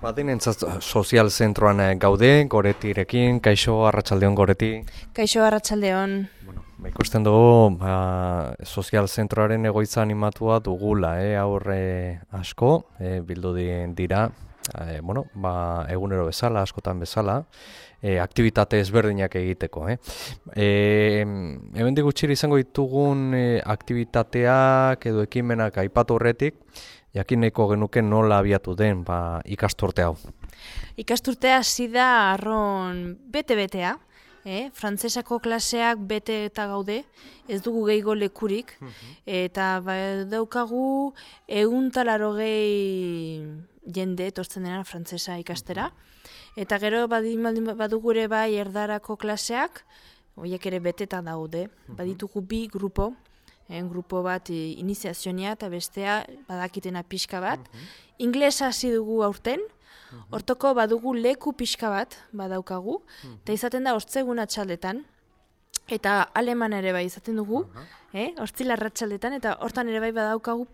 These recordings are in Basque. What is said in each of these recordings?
Badinentzat sozial zentroan eh, gaude, goretirekin, kaixo arratsaldeon goreti. Kaixo arratsaldeon. Bueno, ba, ikusten dugu ba, sozial zentroaren egoitza animatua dugula, eh, aurre asko, eh, bildu dira, eh, bueno, ba, egunero bezala, askotan bezala, eh, aktivitate ezberdinak egiteko. Eh. Eh, hemen digutxiri izango ditugun eh, aktivitateak edo ekimenak aipatu horretik, jakineko genuke nola abiatu den ba, ikasturte hau. Ikasturtea hasi da arron bete-betea, eh? frantzesako klaseak bete eta gaude, ez dugu gehiago lekurik, mhm. eta ba, daukagu egun talaro gehi jende etortzen dena frantzesa ikastera. Eta gero badugu ere bai erdarako klaseak, horiek ere beteta daude, mhm. baditugu bi grupo, en grupo bat e, iniziazionia eta bestea badakitena pixka bat. Mm Inglesa hasi dugu aurten, mhm. hortoko badugu leku pixka bat badaukagu, mhm. eta izaten da hortzegun atxaldetan, eta aleman ere bai izaten dugu, eh? Hortzila ratxaldetan, eta hortan ere bai badaukagu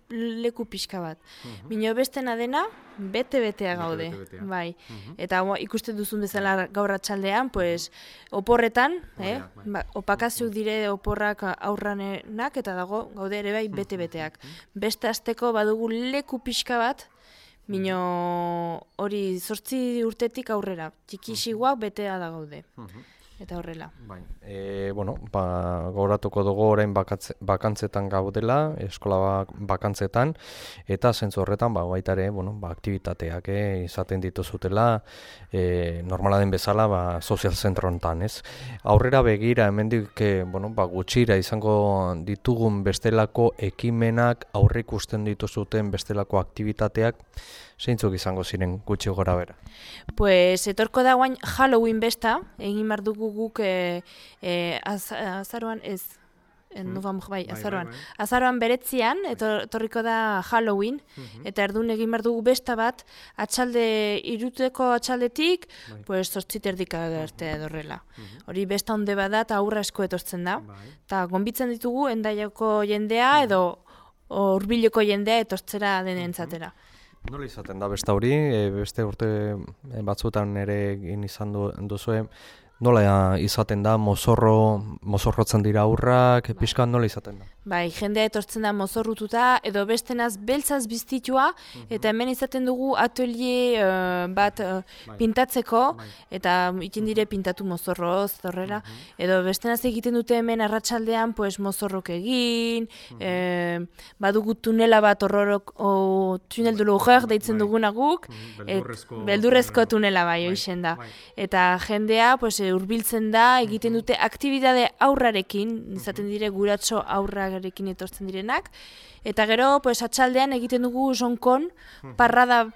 leku pixka bat. Uh -huh. Bestena dena, bete-betea gaude. Bai. Uh Eta ikusten duzun bezala gaur ratxaldean, pues, oporretan, eh? Ba, opakazio dire oporrak aurranenak, eta dago gaude ere bai bete-beteak. Beste azteko badugu leku pixka bat, Mino hori zortzi urtetik aurrera, txikisiguak betea da gaude eta horrela. Bai. E, bueno, ba, gauratuko dugu orain bakatze, bakantzetan gaudela, eskola bak, bakantzetan, eta zentzu horretan, ba, baita ere, bueno, ba, aktivitateak eh, izaten dituzutela, e, normala den bezala, ba, sozial zentro honetan, ez? Aurrera begira, hemen eh, bueno, ba, gutxira izango ditugun bestelako ekimenak, aurrik usten dituzuten bestelako aktivitateak, zeintzuk izango ziren gutxi gora bera? Pues etorko da guain Halloween besta, egin bar dugu guk e, e, az, azaroan ez, en, mm. bai, bai, azaroan. Bai, bai, bai. Azaroan beretzian, etorriko da Halloween, mhm. eta erdun egin bar dugu besta bat, atxalde, iruteko atxaldetik, bai. pues zortziterdik agerte edorrela. Mhm. Hori besta onde bada eta aurra esko etortzen da. Eta bai. gombitzen ditugu endaiako jendea mhm. edo hurbileko jendea etortzera denentzatera. Mm Nola izaten da beste hori, e, beste urte batzutan ere egin izan du, duzue, nola izaten da, mozorro, mozorrotzen dira aurrak, pixkan nola izaten da? Bai, jendea etortzen da mozorrututa, edo bestenaz beltzaz biztitua, mhm. eta hemen izaten dugu atelier uh, bat uh, pintatzeko, bai. eta ikin dire pintatu mozorroz, zorrela, mhm. edo bestenaz egiten dute hemen arratsaldean pues, mozorrok egin, e, badugu tunela bat horrorok, o tunel dulo horrek deitzen bai. dugunaguk, beldurrezko, beldurrezko tunela bai, bai. da. Eta jendea, pues, hurbiltzen da, egiten dute aktibitate aurrarekin, izaten dire guratxo aurrak garekin etortzen direnak. Eta gero, pues, atxaldean egiten dugu zonkon parrada,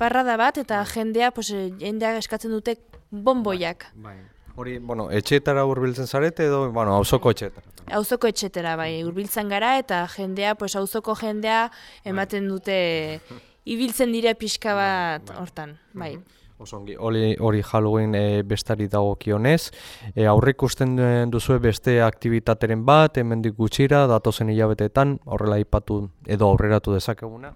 parrada bat, eta jendea, pues, jendea eskatzen dute bomboiak. Bai, bai. Hori, bueno, etxetara hurbiltzen zarete edo, bueno, auzoko etxetara? Auzoko etxetara, bai, hurbiltzen gara, eta jendea, pues, auzoko jendea ematen dute, ibiltzen dire pixka bat hortan, bai. Osongi, hori, hori Halloween e, bestari dagokionez. E, aurrik ikusten duzu beste aktivitateren bat, hemendik gutxira, datozen hilabetetan, horrela ipatu edo aurreratu dezakeguna.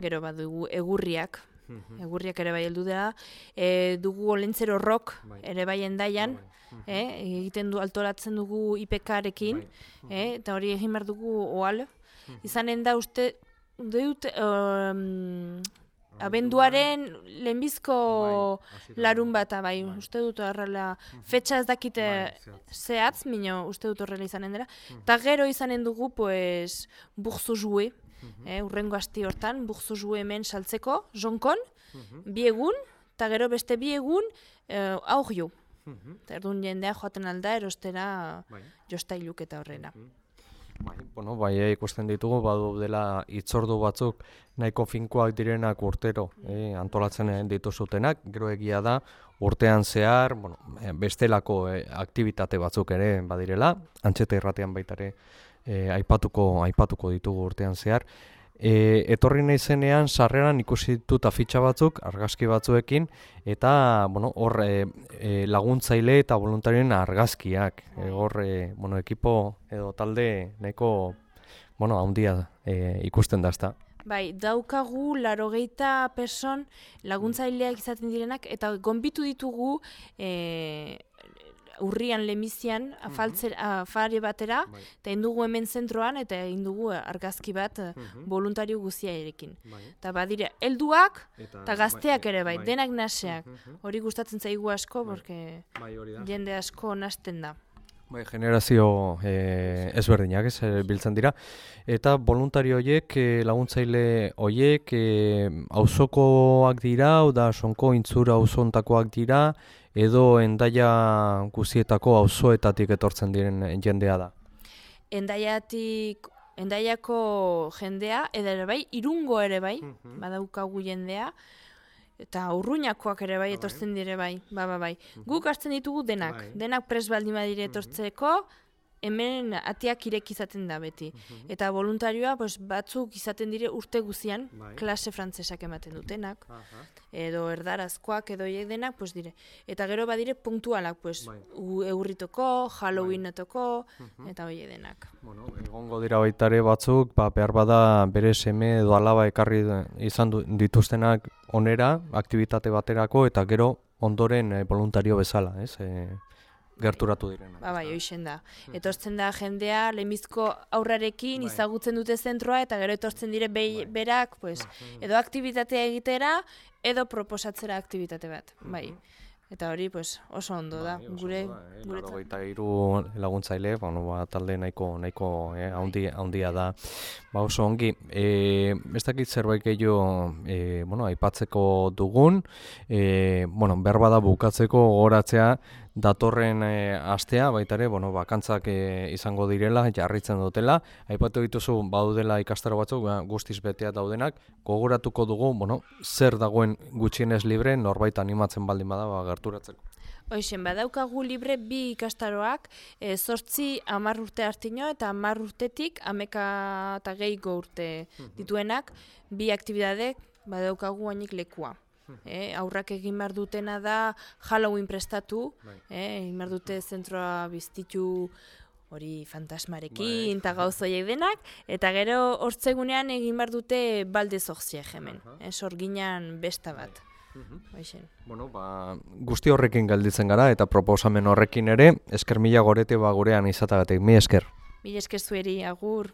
Gero bat dugu egurriak, mhm. egurriak ere bai heldu da. E, dugu olentzero rock bai. ere bai endaian, bai. e, egiten du altoratzen dugu IPK-arekin, bai. e, eta hori egin behar dugu oal. Mhm. Izanen da uste, dut, um, abenduaren lehenbizko bai, larun bata, bai, bai, uste dut horrela, mhm. fetxa ez dakite bai, zehatz, minio uste dut horrela izanen dira. Mhm. Eta gero izanen dugu, pues, buxu jue, mhm. eh, urrengo asti hortan, buxu jue hemen saltzeko, jonkon, biegun, eta gero beste biegun, eh, aurrio. Erdun jendea joaten alda, erostera jostailuk eta horrena. Bai, bueno, bai, eh, ikusten ditugu, badu dela itzordu batzuk nahiko finkoak direnak urtero eh, antolatzen ditu zutenak, gero egia da, urtean zehar, bueno, eh, bestelako eh, aktivitate batzuk ere badirela, antxeta irratean baitare eh, aipatuko, aipatuko ditugu urtean zehar, E, etorri nahi zenean, sarreran ikusi ditut afitxa batzuk, argazki batzuekin, eta bueno, hor e, e, laguntzaile eta voluntarien argazkiak. E, hor, e, bueno, ekipo edo talde nahiko bueno, handia e, ikusten da, Bai, daukagu larogeita person laguntzaileak izaten direnak, eta gonbitu ditugu e, urrian lemizian afaltzer, afari batera, Bai. eta indugu hemen zentroan, eta indugu argazki bat eh, Mhm. voluntario guztiarekin. Bai. Eta badire, helduak Eta, gazteak bai, ere bai, bai. denak naseak. Mhm. Hori gustatzen zaigu asko, Bai. porque Bai, jende asko nasten da. Bai, generazio e, ezberdinak ez eh, biltzen dira. Eta voluntario horiek, e, laguntzaile horiek, e, auzokoak dira, da sonko intzura auzontakoak dira, edo endaia guzietako auzoetatik etortzen diren jendea da. Endaiatik, endaiako jendea, edo ere bai, irungo ere bai, Mhm. badaukagu jendea, eta urruñakoak ere bai bai. etortzen dire bai, ba, ba, bai. Guk hartzen ditugu denak, Bai. denak pres baldin badire etortzeko, hemen atiak irek izaten da beti. Eta voluntarioa pues, batzuk izaten dire urte guzian, Bai. klase frantzesak ematen dutenak, edo erdarazkoak edo hiek denak, pues dire. Eta gero badire punktualak, pues, Bai. eurritoko, halloweenetoko, eta hoiek denak. Bueno, egongo dira baita ere batzuk, ba, behar bada bere seme edo alaba ekarri izan du, dituztenak onera, aktivitate baterako, eta gero ondoren e, voluntario bezala, ez? E, gerturatu direnak. Ba, bai, hoixen da. Etortzen da jendea, lemizko aurrarekin Bai. izagutzen dute zentroa, eta gero etortzen dire bei, berak, pues, edo aktivitatea egitera, edo proposatzera aktivitate bat. Bai. Eta hori, pues, oso ondo da. Bai, oso Gure, da, eh? Laurogeita hiru laguntzaile, bueno, ba, talde nahiko nahiko eh, haundi, haundia da. Ba, oso ongi. E, ez dakit zerbait gehiago e, bueno, aipatzeko dugun, e, bueno, behar bada bukatzeko gogoratzea datorren e, astea, baita ere, bueno, bakantzak e, izango direla, jarritzen dutela. Aipatu dituzu baudela ikastaro batzuk, ba, guztiz betea daudenak, gogoratuko dugu, bueno, zer dagoen gutxienez libre, norbait animatzen baldin bada, ba, gerturatzeko. Hoixen, badaukagu libre bi ikastaroak, e, sortzi amar urte hartino eta amar urtetik ameka eta gehigo urte dituenak, bi aktibidadek badaukagu hainik lekua. E, aurrak egin behar dutena da Halloween prestatu, Bai. e, egin behar dute zentroa biztitu hori fantasmarekin eta gauzoiek denak, eta gero hortzegunean egin behar dute balde zortziek hemen, Aha. e, sorginan besta bat. Hoixen. Bueno, ba, guzti horrekin galditzen gara eta proposamen horrekin ere, esker mila gorete ba gurean izatagatik, mi esker. Mil esker zueri, agur.